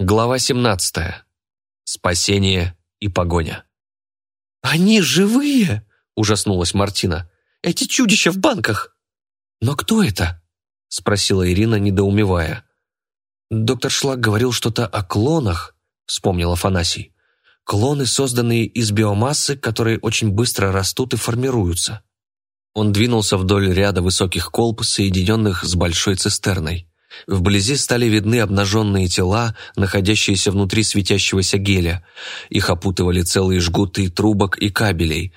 Глава 17. Спасение и погоня. «Они живые!» – ужаснулась Мартина. «Эти чудища в банках!» «Но кто это?» – спросила Ирина, недоумевая. «Доктор Шлак говорил что-то о клонах», – вспомнил Афанасий. «Клоны, созданные из биомассы, которые очень быстро растут и формируются». Он двинулся вдоль ряда высоких колб, соединенных с большой цистерной. Вблизи стали видны обнаженные тела, находящиеся внутри светящегося геля. Их опутывали целые жгуты трубок и кабелей.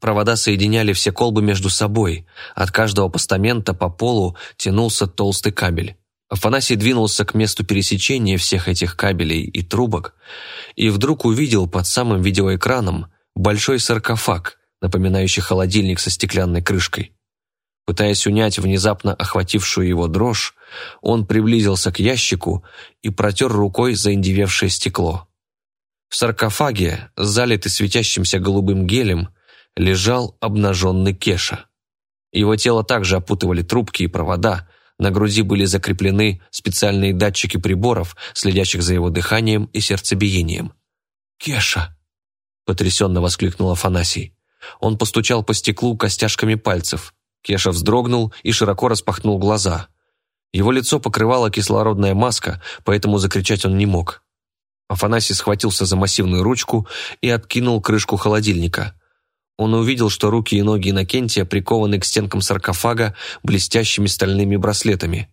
Провода соединяли все колбы между собой. От каждого постамента по полу тянулся толстый кабель. Афанасий двинулся к месту пересечения всех этих кабелей и трубок и вдруг увидел под самым видеоэкраном большой саркофаг, напоминающий холодильник со стеклянной крышкой. Пытаясь унять внезапно охватившую его дрожь, он приблизился к ящику и протер рукой заиндевевшее стекло. В саркофаге, залитый светящимся голубым гелем, лежал обнаженный Кеша. Его тело также опутывали трубки и провода, на груди были закреплены специальные датчики приборов, следящих за его дыханием и сердцебиением. «Кеша!» – потрясенно воскликнул Афанасий. Он постучал по стеклу костяшками пальцев. Кеша вздрогнул и широко распахнул глаза. Его лицо покрывала кислородная маска, поэтому закричать он не мог. Афанасий схватился за массивную ручку и откинул крышку холодильника. Он увидел, что руки и ноги Иннокентия прикованы к стенкам саркофага блестящими стальными браслетами.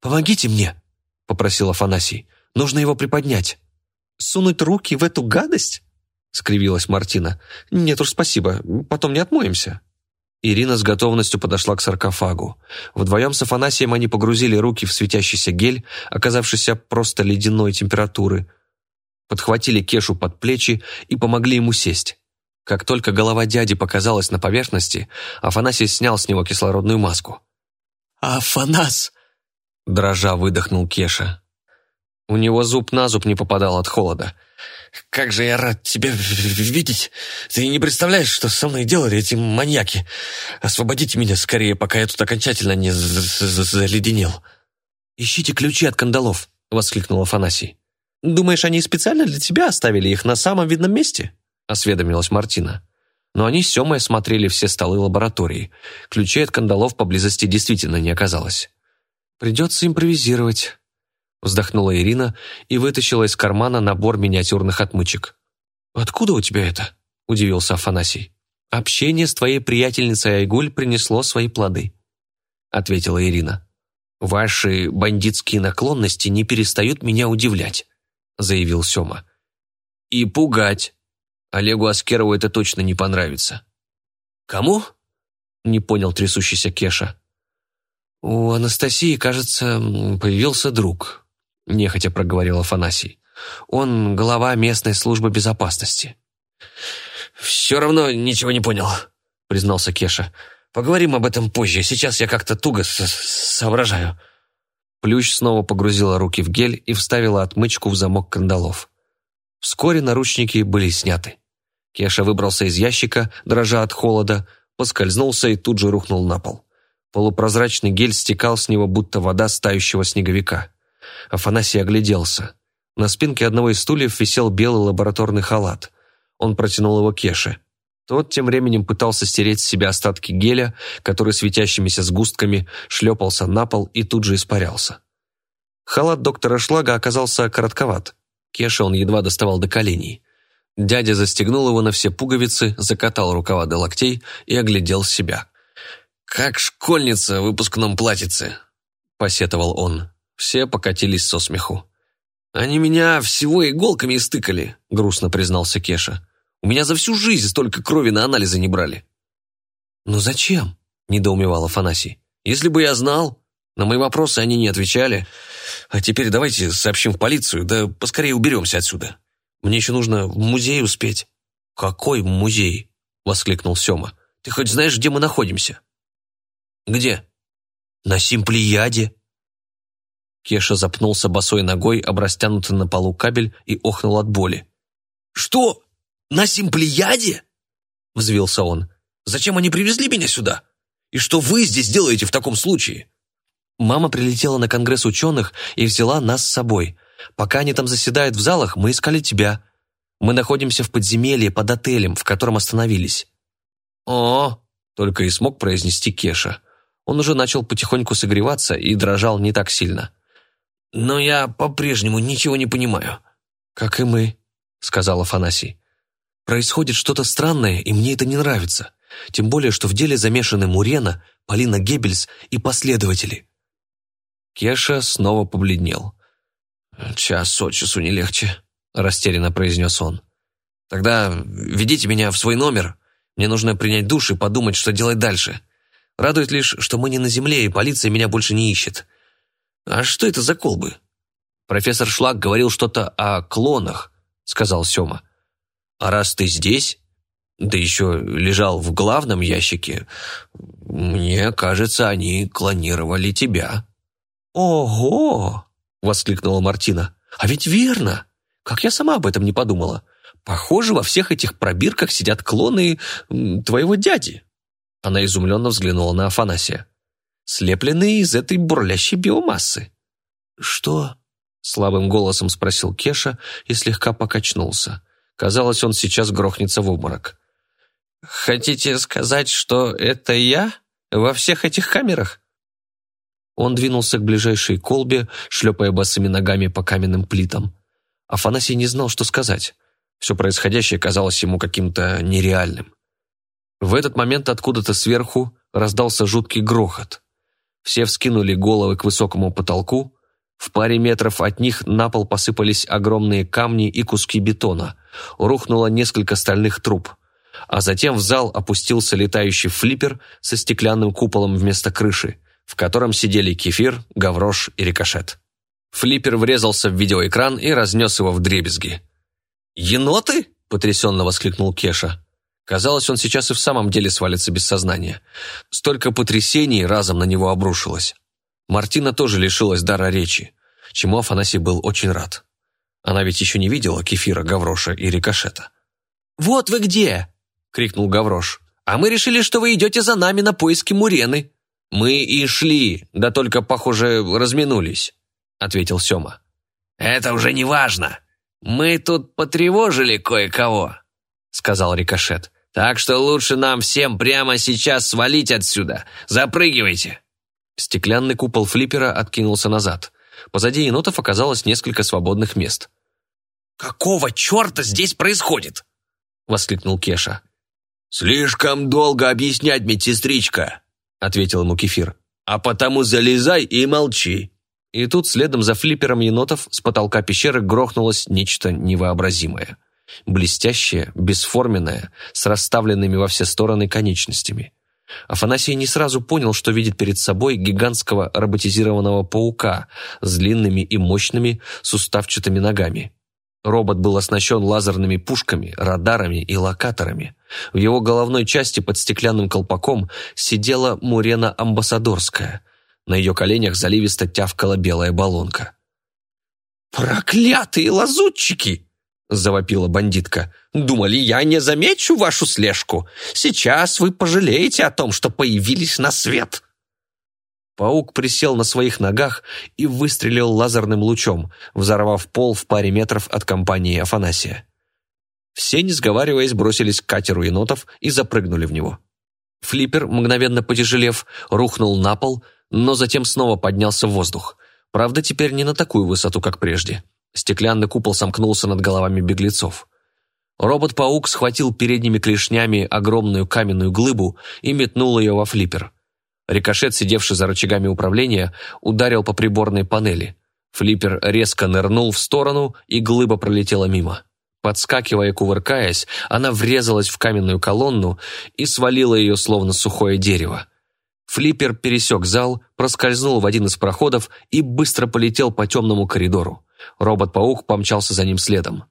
«Помогите мне!» – попросил Афанасий. «Нужно его приподнять». «Сунуть руки в эту гадость?» – скривилась Мартина. «Нет уж, спасибо, потом не отмоемся». Ирина с готовностью подошла к саркофагу. Вдвоем с Афанасием они погрузили руки в светящийся гель, оказавшийся просто ледяной температуры, подхватили Кешу под плечи и помогли ему сесть. Как только голова дяди показалась на поверхности, Афанасий снял с него кислородную маску. «Афанас!» – дрожа выдохнул Кеша. У него зуб на зуб не попадал от холода. «Как же я рад тебя видеть! Ты не представляешь, что со мной делали эти маньяки! Освободите меня скорее, пока я тут окончательно не заледенел!» «Ищите ключи от кандалов!» — воскликнул Афанасий. «Думаешь, они специально для тебя оставили их на самом видном месте?» — осведомилась Мартина. Но они с Семой осмотрели все столы лаборатории. Ключей от кандалов поблизости действительно не оказалось. «Придется импровизировать», вздохнула Ирина и вытащила из кармана набор миниатюрных отмычек. «Откуда у тебя это?» – удивился Афанасий. «Общение с твоей приятельницей Айгуль принесло свои плоды», – ответила Ирина. «Ваши бандитские наклонности не перестают меня удивлять», – заявил Сема. «И пугать. Олегу Аскерову это точно не понравится». «Кому?» – не понял трясущийся Кеша. «У Анастасии, кажется, появился друг», – нехотя проговорил Афанасий. «Он глава местной службы безопасности». «Все равно ничего не понял», – признался Кеша. «Поговорим об этом позже. Сейчас я как-то туго соображаю». Плющ снова погрузила руки в гель и вставила отмычку в замок кандалов. Вскоре наручники были сняты. Кеша выбрался из ящика, дрожа от холода, поскользнулся и тут же рухнул на пол. Полупрозрачный гель стекал с него, будто вода стающего снеговика. Афанасий огляделся. На спинке одного из стульев висел белый лабораторный халат. Он протянул его Кеше. Тот тем временем пытался стереть с себя остатки геля, который светящимися сгустками шлепался на пол и тут же испарялся. Халат доктора Шлага оказался коротковат. Кеша он едва доставал до коленей. Дядя застегнул его на все пуговицы, закатал рукава до локтей и оглядел себя. «Как школьница в выпускном платьице», — посетовал он. Все покатились со смеху. «Они меня всего иголками истыкали», — грустно признался Кеша. «У меня за всю жизнь столько крови на анализы не брали». «Ну зачем?» — недоумевал Афанасий. «Если бы я знал. На мои вопросы они не отвечали. А теперь давайте сообщим в полицию, да поскорее уберемся отсюда. Мне еще нужно в музей успеть». «Какой музей?» — воскликнул Сема. «Ты хоть знаешь, где мы находимся?» «Где?» «На Симплияде», Кеша запнулся босой ногой об растянутый на полу кабель и охнул от боли. «Что? На Симплияде?» – взвился он. «Зачем они привезли меня сюда? И что вы здесь делаете в таком случае?» Мама прилетела на конгресс ученых и взяла нас с собой. Пока они там заседают в залах, мы искали тебя. Мы находимся в подземелье под отелем, в котором остановились». «О!» — только и смог произнести Кеша. Он уже начал потихоньку согреваться и дрожал не так сильно. «Но я по-прежнему ничего не понимаю». «Как и мы», — сказал Афанасий. «Происходит что-то странное, и мне это не нравится. Тем более, что в деле замешаны Мурена, Полина Геббельс и последователи». Кеша снова побледнел. «Час от часу не легче», — растерянно произнес он. «Тогда ведите меня в свой номер. Мне нужно принять душ и подумать, что делать дальше. Радует лишь, что мы не на земле, и полиция меня больше не ищет. А что это за колбы?» «Профессор Шлак говорил что-то о клонах», — сказал Сёма. «А раз ты здесь, да еще лежал в главном ящике, мне кажется, они клонировали тебя». «Ого!» — воскликнула Мартина. «А ведь верно! Как я сама об этом не подумала. Похоже, во всех этих пробирках сидят клоны твоего дяди». Она изумленно взглянула на Афанасия. «Слепленные из этой бурлящей биомассы». «Что?» — слабым голосом спросил Кеша и слегка покачнулся. Казалось, он сейчас грохнется в обморок. «Хотите сказать, что это я во всех этих камерах?» Он двинулся к ближайшей колбе, шлепая босыми ногами по каменным плитам. Афанасий не знал, что сказать. Все происходящее казалось ему каким-то нереальным. В этот момент откуда-то сверху раздался жуткий грохот. Все вскинули головы к высокому потолку. В паре метров от них на пол посыпались огромные камни и куски бетона. Рухнуло несколько стальных труб. А затем в зал опустился летающий флиппер со стеклянным куполом вместо крыши в котором сидели Кефир, Гаврош и Рикошет. Флиппер врезался в видеоэкран и разнес его в дребезги. «Еноты?» – потрясенно воскликнул Кеша. Казалось, он сейчас и в самом деле свалится без сознания. Столько потрясений разом на него обрушилось. Мартина тоже лишилась дара речи, чему Афанасий был очень рад. Она ведь еще не видела Кефира, Гавроша и Рикошета. «Вот вы где!» – крикнул Гаврош. «А мы решили, что вы идете за нами на поиски Мурены». «Мы и шли, да только, похоже, разминулись», — ответил Сёма. «Это уже не важно. Мы тут потревожили кое-кого», — сказал Рикошет. «Так что лучше нам всем прямо сейчас свалить отсюда. Запрыгивайте». Стеклянный купол флиппера откинулся назад. Позади енотов оказалось несколько свободных мест. «Какого черта здесь происходит?» — воскликнул Кеша. «Слишком долго объяснять, медсестричка», — ответил ему Кефир. «А потому залезай и молчи». И тут следом за флиппером енотов с потолка пещеры грохнулось нечто невообразимое. Блестящее, бесформенное, с расставленными во все стороны конечностями. Афанасий не сразу понял, что видит перед собой гигантского роботизированного паука с длинными и мощными суставчатыми ногами. Робот был оснащен лазерными пушками, радарами и локаторами. В его головной части под стеклянным колпаком сидела Мурена Амбассадорская. На ее коленях заливисто тявкала белая баллонка. «Проклятые лазутчики!» – завопила бандитка. «Думали, я не замечу вашу слежку. Сейчас вы пожалеете о том, что появились на свет». Паук присел на своих ногах и выстрелил лазерным лучом, взорвав пол в паре метров от компании Афанасия. Все, не сговариваясь, бросились к катеру енотов и запрыгнули в него. Флиппер, мгновенно потяжелев, рухнул на пол, но затем снова поднялся в воздух. Правда, теперь не на такую высоту, как прежде. Стеклянный купол сомкнулся над головами беглецов. Робот-паук схватил передними клешнями огромную каменную глыбу и метнул ее во флиппер. Рикошет, сидевший за рычагами управления, ударил по приборной панели. Флиппер резко нырнул в сторону, и глыба пролетела мимо. Подскакивая и кувыркаясь, она врезалась в каменную колонну и свалила ее, словно сухое дерево. Флиппер пересек зал, проскользнул в один из проходов и быстро полетел по темному коридору. Робот-паук помчался за ним следом.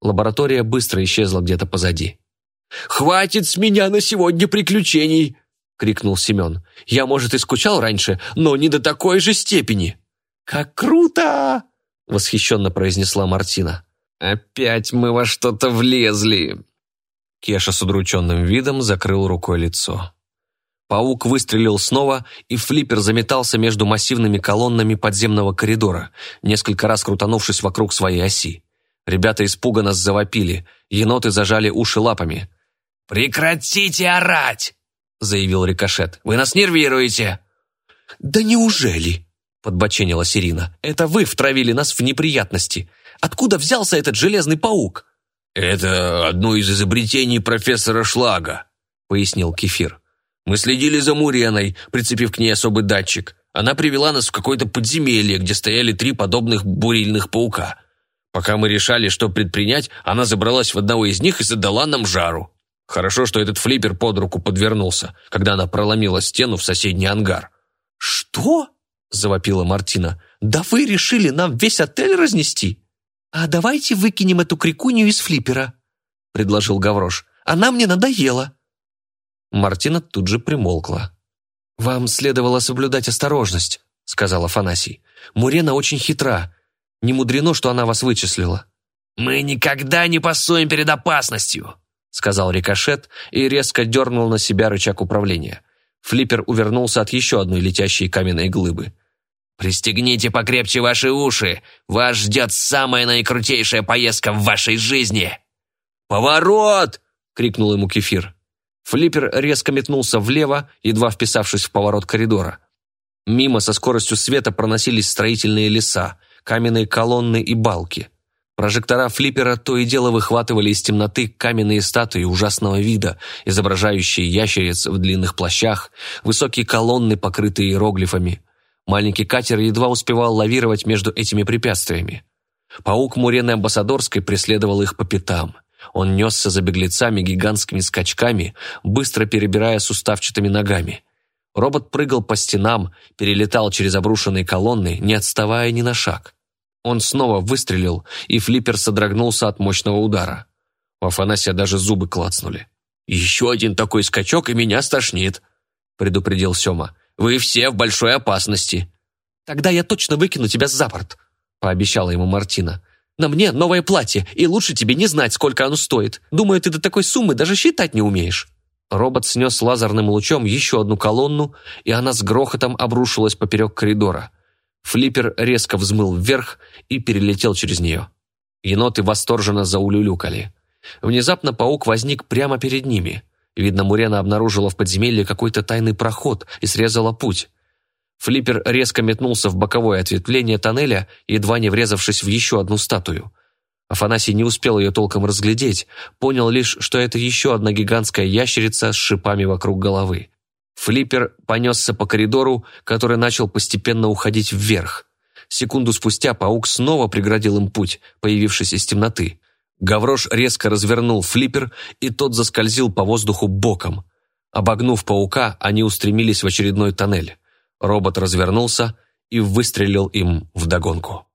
Лаборатория быстро исчезла где-то позади. «Хватит с меня на сегодня приключений!» — крикнул Семен. «Я, может, и скучал раньше, но не до такой же степени». «Как круто!» — восхищенно произнесла Мартина. «Опять мы во что-то влезли!» Кеша с удрученным видом закрыл рукой лицо. Паук выстрелил снова, и флиппер заметался между массивными колоннами подземного коридора, несколько раз крутанувшись вокруг своей оси. Ребята испуганно завопили, еноты зажали уши лапами. «Прекратите орать!» — заявил Рикошет. «Вы нас нервируете!» «Да неужели?» — подбоченила Сирина. «Это вы втравили нас в неприятности. Откуда взялся этот железный паук?» «Это одно из изобретений профессора Шлага», — пояснил Кефир. Мы следили за Муреной, прицепив к ней особый датчик. Она привела нас в какое-то подземелье, где стояли три подобных бурильных паука. Пока мы решали, что предпринять, она забралась в одного из них и задала нам жару. Хорошо, что этот флиппер под руку подвернулся, когда она проломила стену в соседний ангар. «Что?» – завопила Мартина. «Да вы решили нам весь отель разнести?» «А давайте выкинем эту крикунью из флиппера», – предложил Гаврош. «Она мне надоела». Мартина тут же примолкла. «Вам следовало соблюдать осторожность», — сказал Афанасий. «Мурена очень хитра. Не мудрено, что она вас вычислила». «Мы никогда не пасуем перед опасностью», — сказал Рикошет и резко дернул на себя рычаг управления. Флиппер увернулся от еще одной летящей каменной глыбы. «Пристегните покрепче ваши уши! Вас ждет самая наикрутейшая поездка в вашей жизни!» «Поворот!» — крикнул ему Кефир. Флиппер резко метнулся влево, едва вписавшись в поворот коридора. Мимо со скоростью света проносились строительные леса, каменные колонны и балки. Прожектора флиппера то и дело выхватывали из темноты каменные статуи ужасного вида, изображающие ящериц в длинных плащах, высокие колонны, покрытые иероглифами. Маленький катер едва успевал лавировать между этими препятствиями. Паук Мурены Амбассадорской преследовал их по пятам – он несся за беглецами гигантскими скачками, быстро перебирая суставчатыми ногами. Робот прыгал по стенам, перелетал через обрушенные колонны, не отставая ни на шаг. Он снова выстрелил, и флиппер содрогнулся от мощного удара. У Афанасия даже зубы клацнули. «Еще один такой скачок, и меня стошнит», — предупредил Сема. «Вы все в большой опасности». «Тогда я точно выкину тебя за борт», — пообещала ему Мартина. На мне новое платье, и лучше тебе не знать, сколько оно стоит. Думаю, ты до такой суммы даже считать не умеешь». Робот снес лазерным лучом еще одну колонну, и она с грохотом обрушилась поперек коридора. Флиппер резко взмыл вверх и перелетел через нее. Еноты восторженно заулюлюкали. Внезапно паук возник прямо перед ними. Видно, Мурена обнаружила в подземелье какой-то тайный проход и срезала путь. Флиппер резко метнулся в боковое ответвление тоннеля, едва не врезавшись в еще одну статую. Афанасий не успел ее толком разглядеть, понял лишь, что это еще одна гигантская ящерица с шипами вокруг головы. Флиппер понесся по коридору, который начал постепенно уходить вверх. Секунду спустя паук снова преградил им путь, появившись из темноты. Гаврош резко развернул флиппер, и тот заскользил по воздуху боком. Обогнув паука, они устремились в очередной тоннель. Робот развернулся и выстрелил им вдогонку.